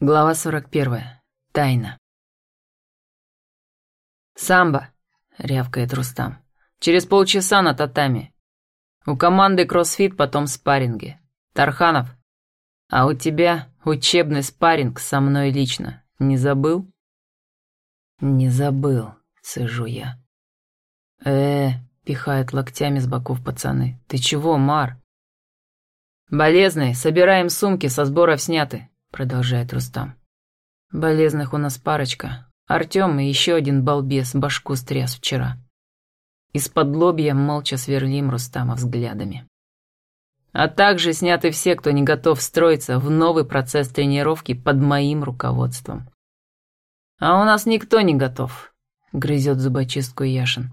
Глава 41. Тайна. «Самбо!» — рявкает Рустам. «Через полчаса на татами. У команды кроссфит, потом спарринги. Тарханов, а у тебя учебный спарринг со мной лично. Не забыл?» «Не забыл», — сижу я. э пихают локтями с боков пацаны. «Ты чего, Мар?» «Болезный, собираем сумки, со сборов сняты», продолжает Рустам. Болезных у нас парочка. Артем и еще один балбес башку стряс вчера. Из-под лобья молча сверлим Рустама взглядами. А также сняты все, кто не готов строиться в новый процесс тренировки под моим руководством. А у нас никто не готов, грызет зубочистку Яшин.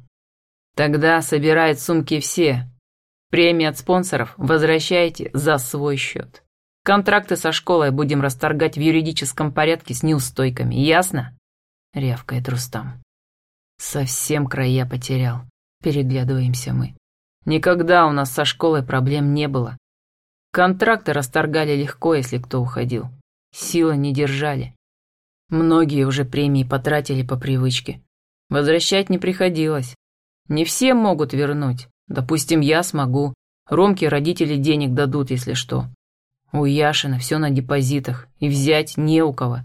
Тогда собирает сумки все. Премии от спонсоров возвращайте за свой счет. Контракты со школой будем расторгать в юридическом порядке с неустойками, ясно?» Рявкает Рустам. Совсем края потерял. Переглядываемся мы. Никогда у нас со школой проблем не было. Контракты расторгали легко, если кто уходил. Силы не держали. Многие уже премии потратили по привычке. Возвращать не приходилось. Не все могут вернуть. Допустим, я смогу. Ромке родители денег дадут, если что. У Яшина все на депозитах, и взять не у кого.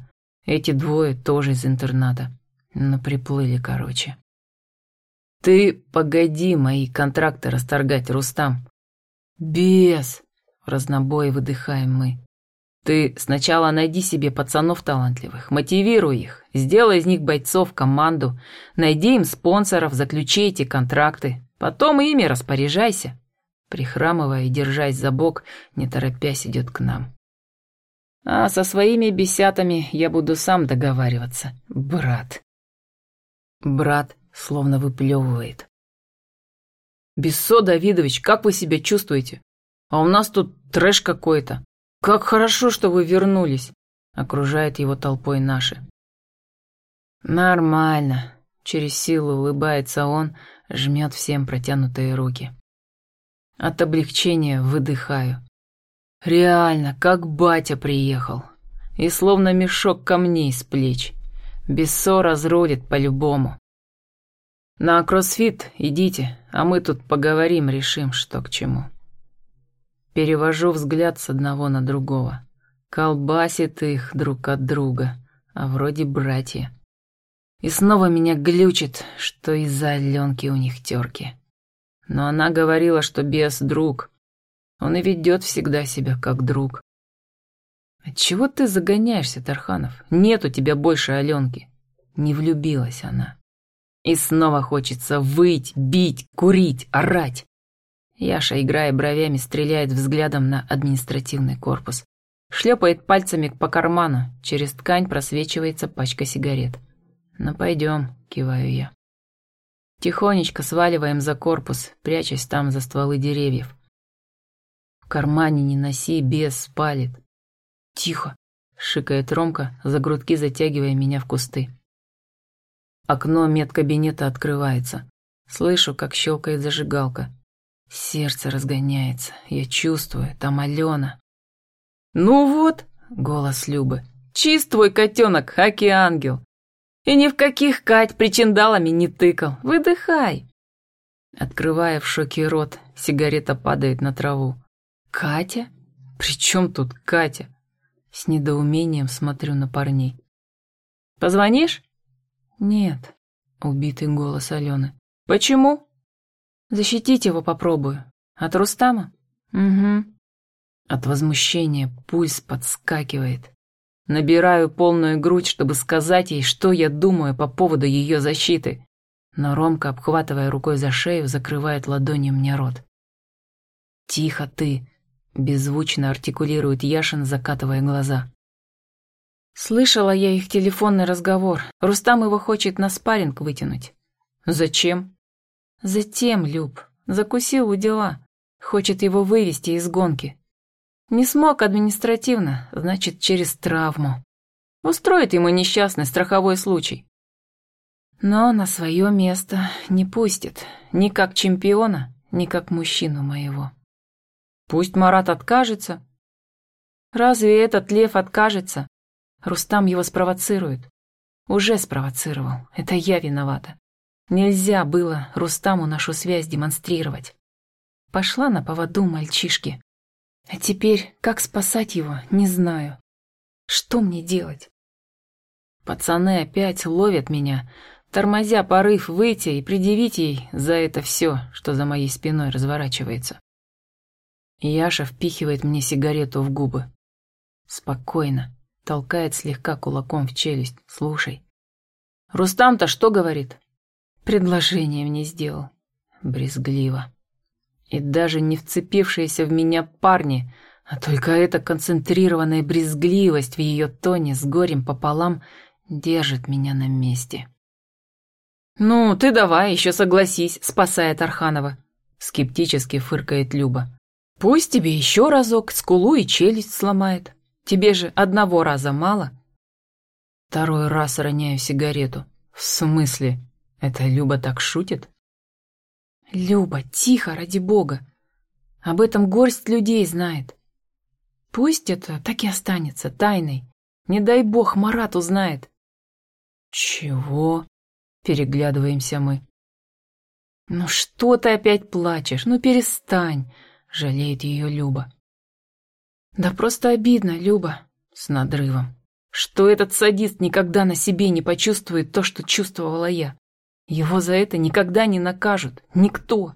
Эти двое тоже из интерната. Но приплыли, короче. Ты погоди мои контракты расторгать, Рустам. Без. В разнобой выдыхаем мы. Ты сначала найди себе пацанов талантливых, мотивируй их, сделай из них бойцов, команду, найди им спонсоров, заключи эти контракты, потом ими распоряжайся прихрамывая и держась за бок, не торопясь идет к нам. А со своими бесятами я буду сам договариваться, брат. Брат словно выплевывает. «Бессо Давидович, как вы себя чувствуете? А у нас тут трэш какой-то. Как хорошо, что вы вернулись!» Окружает его толпой наши. «Нормально», — через силу улыбается он, жмет всем протянутые руки. От облегчения выдыхаю. Реально, как батя приехал. И словно мешок камней с плеч. Бессо разрулит по-любому. На кроссфит идите, а мы тут поговорим, решим, что к чему. Перевожу взгляд с одного на другого. Колбасит их друг от друга, а вроде братья. И снова меня глючит, что из-за Аленки у них терки. Но она говорила, что бес — друг. Он и ведет всегда себя как друг. Отчего ты загоняешься, Тарханов? Нет у тебя больше Аленки. Не влюбилась она. И снова хочется выть, бить, курить, орать. Яша, играя бровями, стреляет взглядом на административный корпус. Шлепает пальцами по карману, через ткань просвечивается пачка сигарет. «Ну пойдем», — киваю я. Тихонечко сваливаем за корпус, прячась там за стволы деревьев. В кармане не носи, бес спалит. Тихо, шикает Ромка, за грудки затягивая меня в кусты. Окно медкабинета открывается. Слышу, как щелкает зажигалка. Сердце разгоняется. Я чувствую, там Алена. «Ну вот», — голос Любы, — «чист твой котенок, хаки-ангел. И ни в каких Кать причиндалами не тыкал. Выдыхай. Открывая в шоке рот, сигарета падает на траву. Катя? При чем тут Катя? С недоумением смотрю на парней. Позвонишь? Нет. Убитый голос Алены. Почему? Защитить его попробую. От Рустама? Угу. От возмущения пульс подскакивает. Набираю полную грудь, чтобы сказать ей, что я думаю по поводу ее защиты. Но Ромка, обхватывая рукой за шею, закрывает ладонью мне рот. «Тихо ты!» — беззвучно артикулирует Яшин, закатывая глаза. Слышала я их телефонный разговор. Рустам его хочет на спарринг вытянуть. Зачем? Затем, Люб. Закусил у дела. Хочет его вывести из гонки. Не смог административно, значит, через травму. Устроит ему несчастный страховой случай. Но на свое место не пустит, ни как чемпиона, ни как мужчину моего. Пусть Марат откажется. Разве этот лев откажется? Рустам его спровоцирует. Уже спровоцировал. Это я виновата. Нельзя было Рустаму нашу связь демонстрировать. Пошла на поводу мальчишки. А теперь, как спасать его, не знаю. Что мне делать? Пацаны опять ловят меня, тормозя порыв выйти и предъявить ей за это все, что за моей спиной разворачивается. Яша впихивает мне сигарету в губы. Спокойно, толкает слегка кулаком в челюсть. Слушай. Рустам-то что говорит? Предложение мне сделал. Брезгливо. И даже не вцепившиеся в меня парни, а только эта концентрированная брезгливость в ее тоне с горем пополам держит меня на месте. «Ну, ты давай, еще согласись», — спасает Арханова. Скептически фыркает Люба. «Пусть тебе еще разок скулу и челюсть сломает. Тебе же одного раза мало». Второй раз роняю сигарету. «В смысле? Это Люба так шутит?» «Люба, тихо, ради бога. Об этом горсть людей знает. Пусть это так и останется тайной. Не дай бог Марат узнает. «Чего?» — переглядываемся мы. «Ну что ты опять плачешь? Ну перестань!» — жалеет ее Люба. «Да просто обидно, Люба!» — с надрывом. «Что этот садист никогда на себе не почувствует то, что чувствовала я? Его за это никогда не накажут. Никто!»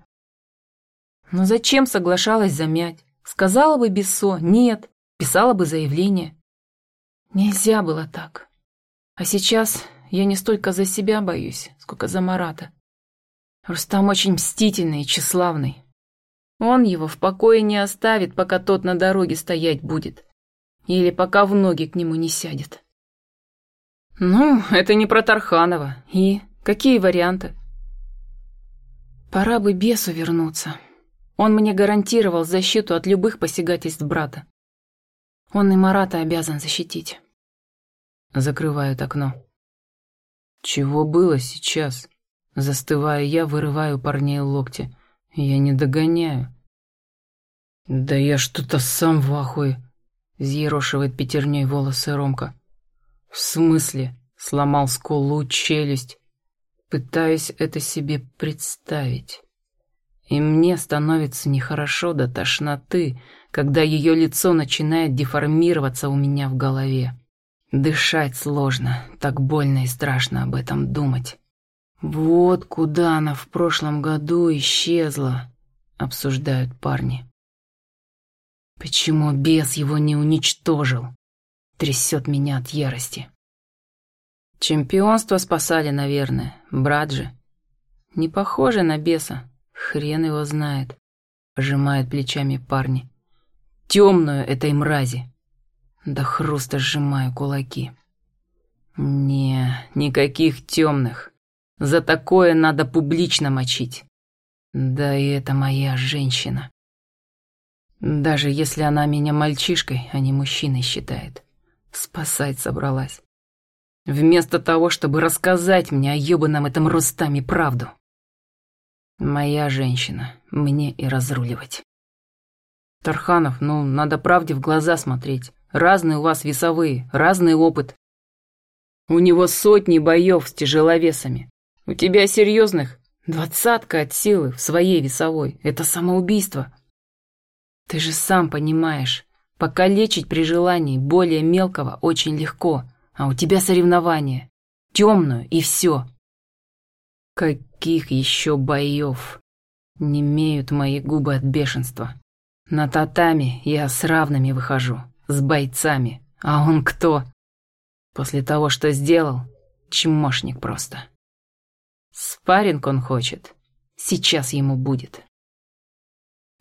«Но зачем соглашалась замять? Сказала бы Бессо «нет», писала бы заявление. Нельзя было так. А сейчас я не столько за себя боюсь, сколько за Марата. Рустам очень мстительный и тщеславный. Он его в покое не оставит, пока тот на дороге стоять будет. Или пока в ноги к нему не сядет. Ну, это не про Тарханова. И какие варианты? Пора бы бесу вернуться. Он мне гарантировал защиту от любых посягательств брата. Он и Марата обязан защитить. Закрывают окно. Чего было сейчас? Застывая я, вырываю парней локти. Я не догоняю. Да я что-то сам в ахуе. Зъерошивает пятерней волосы Ромка. В смысле? Сломал скулу, челюсть. Пытаюсь это себе представить. И мне становится нехорошо до тошноты, когда ее лицо начинает деформироваться у меня в голове. Дышать сложно, так больно и страшно об этом думать. Вот куда она в прошлом году исчезла, обсуждают парни. Почему бес его не уничтожил? Трясет меня от ярости. Чемпионство спасали, наверное, брат же. Не похоже на беса, хрен его знает, пожимают плечами парни. Темную этой мрази. До хруста сжимаю кулаки. Не, никаких темных. За такое надо публично мочить. Да и это моя женщина. Даже если она меня мальчишкой, а не мужчиной считает. Спасать собралась. Вместо того, чтобы рассказать мне о ёбаном этом Рустаме правду. Моя женщина, мне и разруливать. Тарханов, ну, надо правде в глаза смотреть. Разные у вас весовые, разный опыт. У него сотни боев с тяжеловесами. У тебя серьезных двадцатка от силы в своей весовой. Это самоубийство. Ты же сам понимаешь, покалечить при желании более мелкого очень легко, а у тебя соревнования. Темную и все. Каких еще боев? Не имеют мои губы от бешенства. На татами я с равными выхожу с бойцами. А он кто? После того, что сделал, чмошник просто. Спарринг он хочет. Сейчас ему будет.